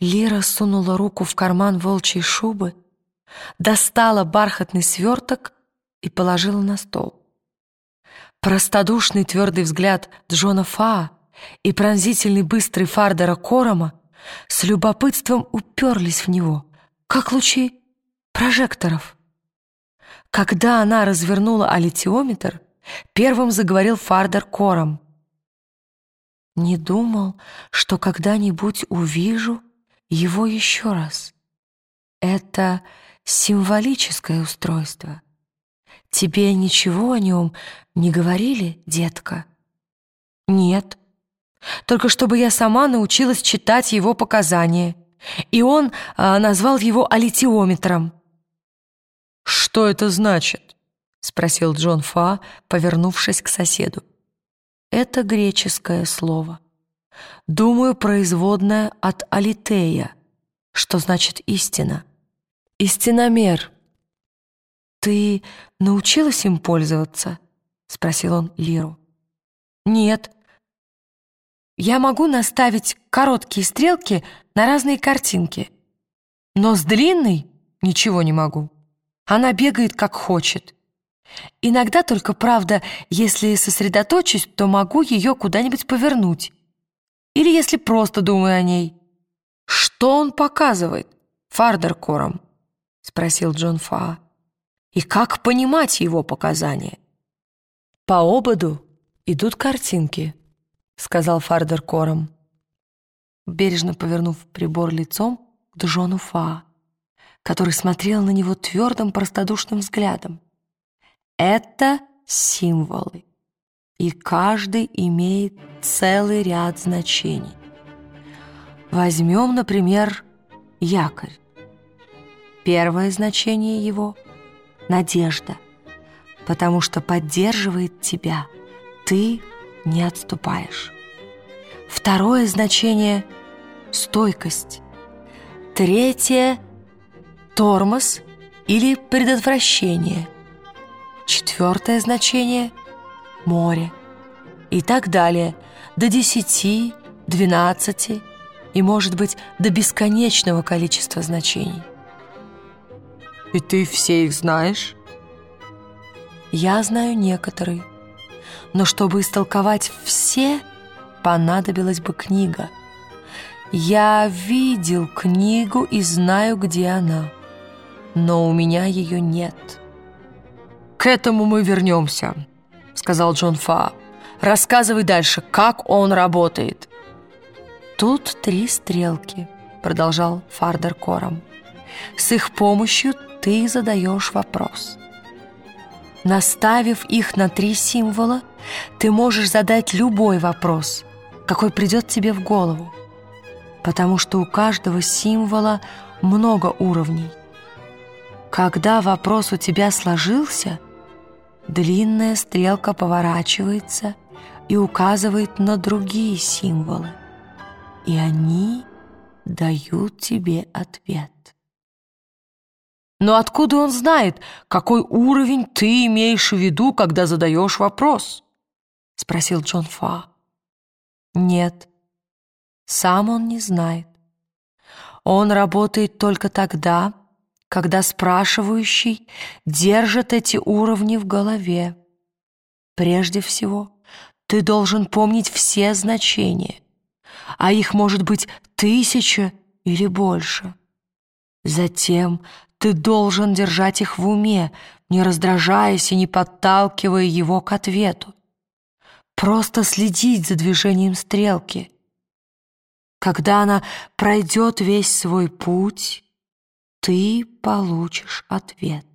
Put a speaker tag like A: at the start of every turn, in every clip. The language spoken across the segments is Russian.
A: Лира сунула руку в карман волчьей шубы, достала бархатный сверток и положила на стол. Простодушный твердый взгляд Джона Фаа и пронзительный быстрый Фардера Корома с любопытством уперлись в него, как лучи прожекторов. Когда она развернула аллитиометр, первым заговорил Фардер Кором. «Не думал, что когда-нибудь увижу его еще раз. Это символическое устройство. Тебе ничего о нем не говорили, детка?» «Нет», только чтобы я сама научилась читать его показания. И он а, назвал его аллитиометром.
B: «Что это значит?» — спросил Джон Фа, повернувшись к соседу.
A: «Это греческое слово. Думаю, производное от алитея, что значит истина. Истиномер. Ты научилась им пользоваться?» — спросил он Лиру. «Нет», я могу наставить короткие стрелки на разные картинки, но с длинной ничего не могу. Она бегает как хочет. Иногда только, правда, если сосредоточусь, то могу ее куда-нибудь повернуть. Или если просто думаю о ней. «Что он показывает, Фардеркором?» — спросил Джон Фа. «И как понимать его показания?» По ободу идут картинки — сказал Фардер кором, бережно повернув прибор лицом к Джону Фа, который смотрел на него твердым простодушным взглядом. «Это символы, и каждый имеет целый ряд значений. Возьмем, например, якорь. Первое значение его — надежда, потому что поддерживает тебя. Ты — не отступаешь. Второе значение — стойкость. Третье — тормоз или предотвращение. Четвертое значение — море. И так далее, до десяти, двенадцати и, может быть, до бесконечного количества значений.
B: «И ты все их знаешь?»
A: «Я знаю некоторые» но чтобы истолковать все, понадобилась бы книга. Я видел книгу и знаю, где она, но у меня ее нет.
B: «К этому мы вернемся», — сказал Джон Фа. «Рассказывай дальше, как он работает».
A: «Тут три стрелки», — продолжал Фардер Кором. «С их помощью ты задаешь вопрос». Наставив их на три символа, ты можешь задать любой вопрос, какой придет тебе в голову, потому что у каждого символа много уровней. Когда вопрос у тебя сложился, длинная стрелка поворачивается и указывает на другие символы, и они дают тебе ответ.
B: Но откуда он знает, какой уровень ты имеешь в виду, когда задаешь вопрос?
A: Спросил Джон Фа. Нет, сам он не знает. Он работает только тогда, когда спрашивающий держит эти уровни в голове. Прежде всего, ты должен помнить все значения, а их может быть тысяча или больше. Затем ты должен держать их в уме, не раздражаясь и не подталкивая его к ответу. Просто следить за движением стрелки. Когда она пройдет весь свой путь, ты получишь ответ.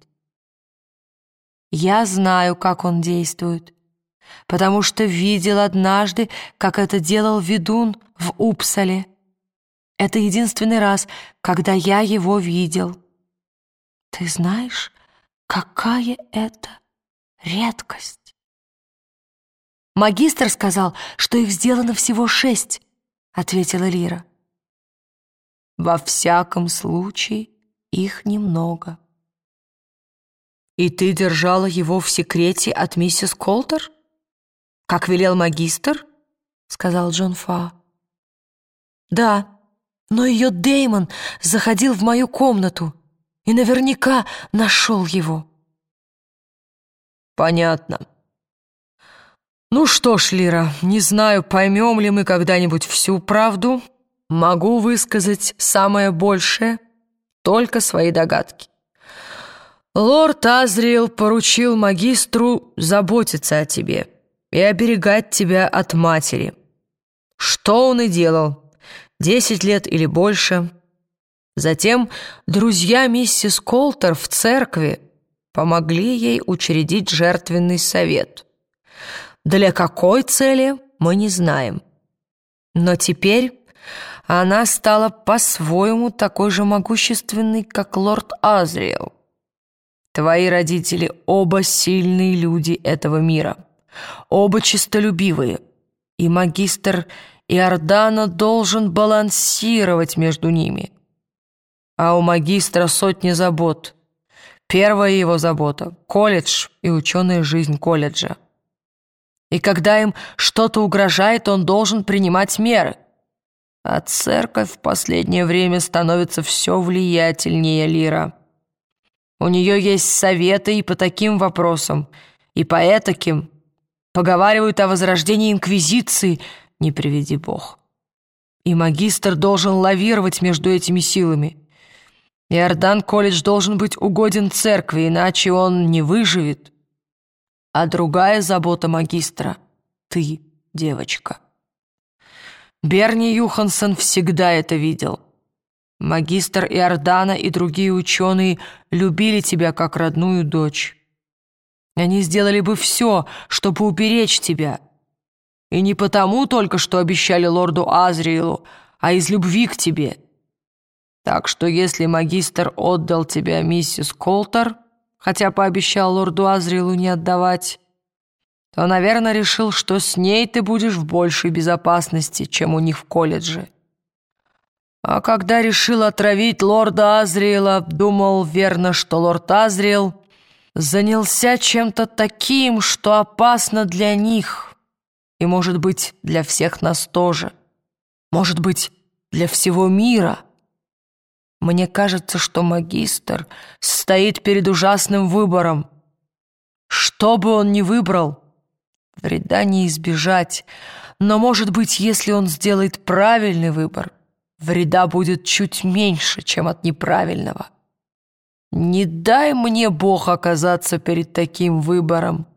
A: Я знаю, как он действует, потому что видел однажды, как это делал ведун в Упсале. Это единственный раз, когда я его видел. Ты знаешь, какая это редкость? Магистр сказал, что их сделано всего шесть, ответила Лира. Во всяком случае, их немного.
B: И ты держала его в секрете от миссис Колтер? Как велел магистр? сказал Джон Фа.
A: Да, Но ее Деймон заходил в мою комнату и наверняка нашел его.
B: Понятно. Ну что ж, Лира, не знаю, поймем ли мы когда-нибудь всю правду. Могу высказать самое большее, только свои догадки. Лорд Азриэл поручил магистру заботиться о тебе и оберегать тебя от матери. Что он и делал, десять лет или больше. Затем друзья миссис Колтер в церкви помогли ей учредить жертвенный совет. Для какой цели, мы не знаем. Но теперь она стала по-своему такой же могущественной, как лорд Азриэл. Твои родители оба сильные люди этого мира, оба честолюбивые, и магистр Иордана должен балансировать между ними. А у магистра сотни забот. Первая его забота — колледж и ученая жизнь колледжа. И когда им что-то угрожает, он должен принимать меры. А церковь в последнее время становится все влиятельнее Лира. У нее есть советы и по таким вопросам, и по этаким. Поговаривают о возрождении Инквизиции, не приведи Бог. И магистр должен лавировать между этими силами. Иордан колледж должен быть угоден церкви, иначе он не выживет. А другая забота магистра — ты, девочка. Берни Юхансон всегда это видел. Магистр Иордана и другие ученые любили тебя как родную дочь. Они сделали бы все, чтобы уберечь тебя. И не потому только, что обещали лорду Азриэлу, а из любви к тебе. Так что если магистр отдал тебя миссис Колтер, хотя пообещал лорду Азриэлу не отдавать, то, наверное, решил, что с ней ты будешь в большей безопасности, чем у них в колледже. А когда решил отравить лорда Азриэла, думал верно, что лорд Азриэл занялся чем-то таким, что опасно для них, и, может быть, для всех нас тоже, может быть, для всего мира. Мне кажется, что магистр стоит перед ужасным выбором. Что бы он ни выбрал, вреда не избежать, но, может быть, если он сделает правильный выбор — вреда будет чуть меньше, чем от неправильного. Не дай мне Бог оказаться перед таким выбором.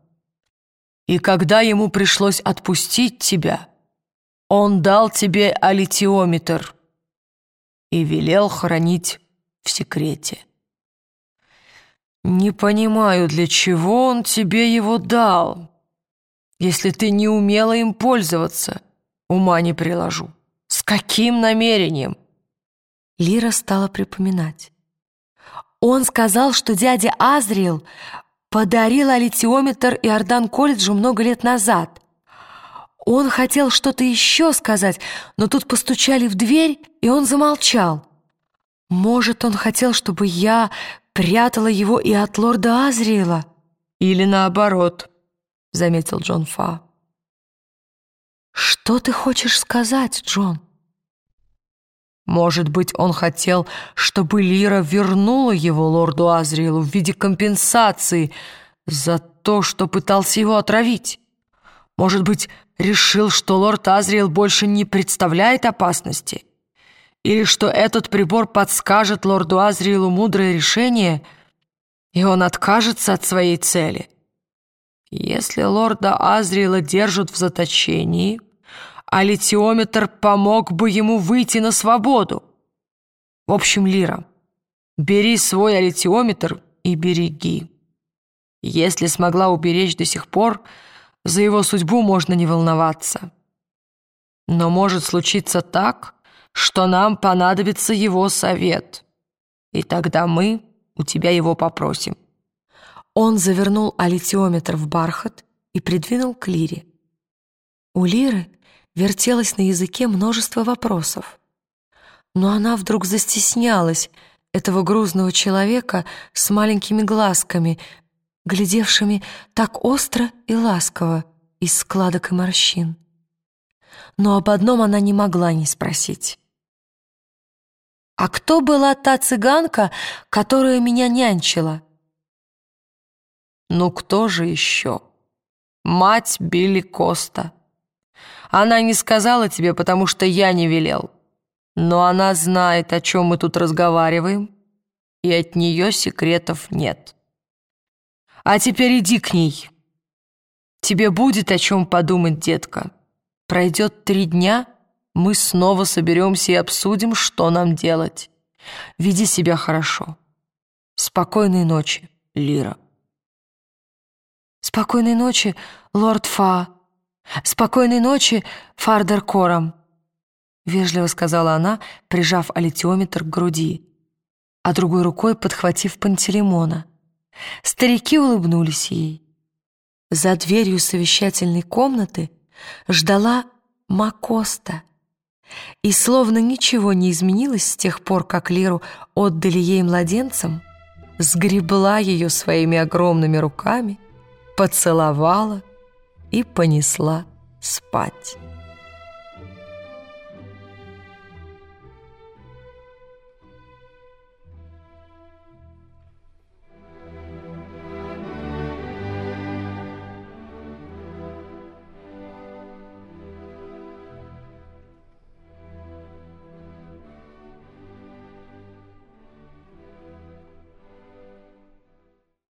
B: И когда ему пришлось отпустить тебя, он дал тебе алитиометр и велел хранить в секрете. Не понимаю, для чего он тебе его дал, если ты не умела им пользоваться, ума не приложу. С каким намерением?
A: Лира стала припоминать. Он сказал, что дядя Азриэл подарил алитиометр Иордан колледжу много лет назад. Он хотел что-то еще сказать, но тут постучали в дверь, и он замолчал. Может, он хотел, чтобы я прятала его и от лорда Азриэла?
B: Или наоборот, заметил Джон Фа.
A: «Что ты хочешь сказать, Джон?»
B: Может быть, он хотел, чтобы Лира вернула его лорду Азриэлу в виде компенсации за то, что пытался его отравить. Может быть, решил, что лорд Азриэл больше не представляет опасности? Или что этот прибор подскажет лорду Азриэлу мудрое решение, и он откажется от своей цели? Если лорда Азриэла держат в заточении, а литиометр помог бы ему выйти на свободу. В общем, Лира, бери свой алитиометр и береги. Если смогла уберечь до сих пор, за его судьбу можно не волноваться. Но может случиться так, что нам понадобится его совет, и тогда мы у тебя его попросим».
A: Он завернул алитиометр в бархат и придвинул к Лире. У Лиры вертелось на языке множество вопросов. Но она вдруг застеснялась этого грузного человека с маленькими глазками, глядевшими так остро и ласково из складок и морщин. Но об одном она не могла не спросить. «А кто была та цыганка, которая меня нянчила?»
B: «Ну кто же еще? Мать Билли Коста. Она не сказала тебе, потому что я не велел. Но она знает, о чем мы тут разговариваем, и от нее секретов нет. А теперь иди к ней. Тебе будет о чем подумать, детка. Пройдет три дня, мы снова соберемся и обсудим, что нам делать. Веди себя хорошо. Спокойной ночи, Лира.
A: Спокойной ночи, лорд Фа. Спокойной ночи, Фардер Кором. Вежливо сказала она, прижав алитиометр к груди, а другой рукой подхватив Пантелеймона. Старики улыбнулись ей. За дверью совещательной комнаты ждала Макоста. И словно ничего не изменилось с тех пор, как Лиру отдали ей младенцам, сгребла ее своими огромными руками, поцеловала и понесла спать.